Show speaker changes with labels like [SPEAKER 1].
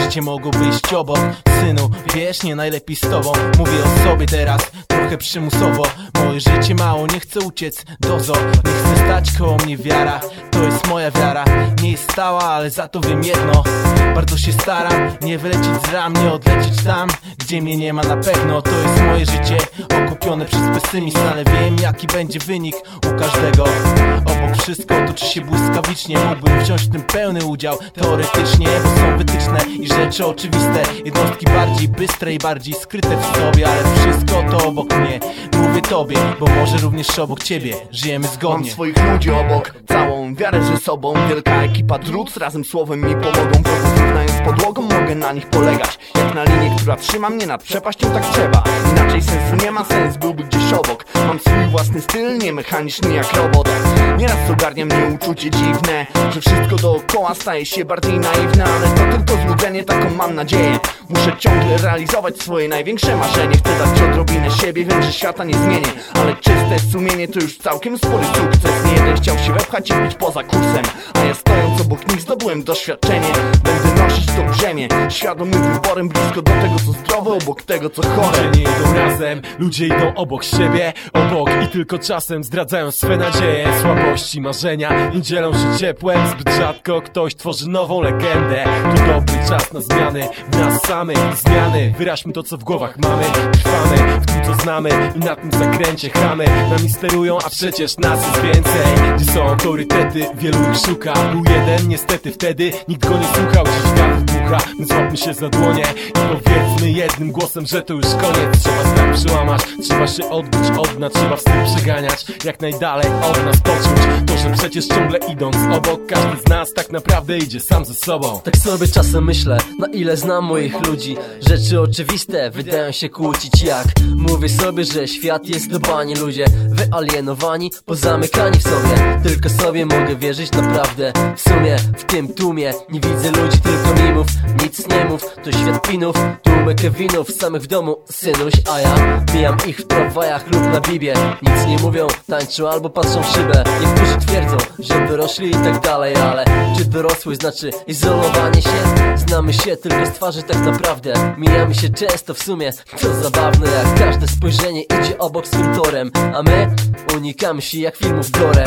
[SPEAKER 1] życie mogło wyjść obok. Synu, wiesz, nie najlepiej z tobą. Mówię o sobie teraz, trochę przymusowo. Moje życie mało, nie chcę uciec. Dozo, nie chcę stać koło mnie wiara. To jest moja wiara, nie jest stała, ale za to wiem jedno. Bardzo się staram, nie wylecieć z ram, nie odlecieć tam Gdzie mnie nie ma na pewno, to jest moje życie. Okupione przez pesymizm, ale wiem jaki będzie wynik u każdego. Obok wszystko toczy się błyskawicznie. Mógłbym wziąć w tym pełny udział. Teoretycznie, bo są wytyczne i rzeczy oczywiste. Jednostki bardziej bystre i bardziej skryte w sobie Ale wszystko to obok mnie. Mówię tobie, bo może również obok ciebie. Żyjemy
[SPEAKER 2] Mam
[SPEAKER 1] zgodnie
[SPEAKER 2] swoich ludzi obok, całą wiarę, że sobą. Wielka ekipa dróg, razem słowem mi pomogą. Wrogów równając podłogą, mogę na nich polegać. Jak na linię, która trzyma mnie nad przepaścią, tak trzeba. Inaczej sensu nie ma, sens byłby gdzieś obok. Mam swój własny styl, nie mechaniczny jak robot. Nieraz ogarnia mnie uczucie dziwne Że wszystko dookoła staje się bardziej naiwne Ale to tylko złudzenie, taką mam nadzieję. Muszę ciągle realizować swoje największe marzenie. Chcę dać odrobinę siebie, wiem, że świata nie zmienię Ale czyste sumienie to już całkiem spory sukces. Nie jeden chciał się wepchać i być poza kursem A ja stojąc obok nich zdobyłem doświadczenie. Będę nosić to brzemię Świadomym wyborem blisko do tego co zdrowe Obok tego co chore.
[SPEAKER 3] Ludzie nie idą razem, ludzie idą obok siebie. Obok i tylko czasem zdradzają swe nadzieje. Słabości, marzenia, nie dzielą się ciepłem. Zbyt rzadko ktoś tworzy nową legendę. To dobry czas na zmiany, w nas samych Zmiany, wyraźmy to co w głowach mamy. Trwamy w tym co znamy i na tym zakręcie chamy. Nami sterują, a przecież nas jest więcej. Gdzie są autorytety, wielu ich szuka. Był jeden, niestety wtedy nikt go nie słuchał. Dziś wiatr dmucha, więc złapmy się za dłonie I powiedzmy jednym głosem, że to już koniec. Trzeba strach przełamać, trzeba się odbić od dna Trzeba wstyd przeganiać, jak najdalej od nas poczuć To, że przecież ciągle idąc obok Każdy z nas tak naprawdę idzie sam ze sobą.
[SPEAKER 4] Tak sobie czasem myślę, na ile znam moich ludzi. Rzeczy oczywiste wydają się kłócić jak. Mówię sobie, że świat jest do bani Ludzie wyalienowani, pozamykani w sobie. Tylko sobie mogę wierzyć naprawdę W sumie, w tym tłumie. Nie widzę ludzi, tylko mimów Nic nie mów, to świat pinów Tłumy Kevinów, samych w domu synuś A ja mijam ich w tramwajach lub na bibie. Nic nie mówią, tańczą albo patrzą w szybę. Niektórzy twierdzą, że dorośli i tak dalej Ale czy dorosłość znaczy izolowanie się? Znamy się tylko z twarzy tak naprawdę. Mijamy się często w sumie. To zabawne jak każde spojrzenie idzie obok torem A my unikamy się jak filmów gore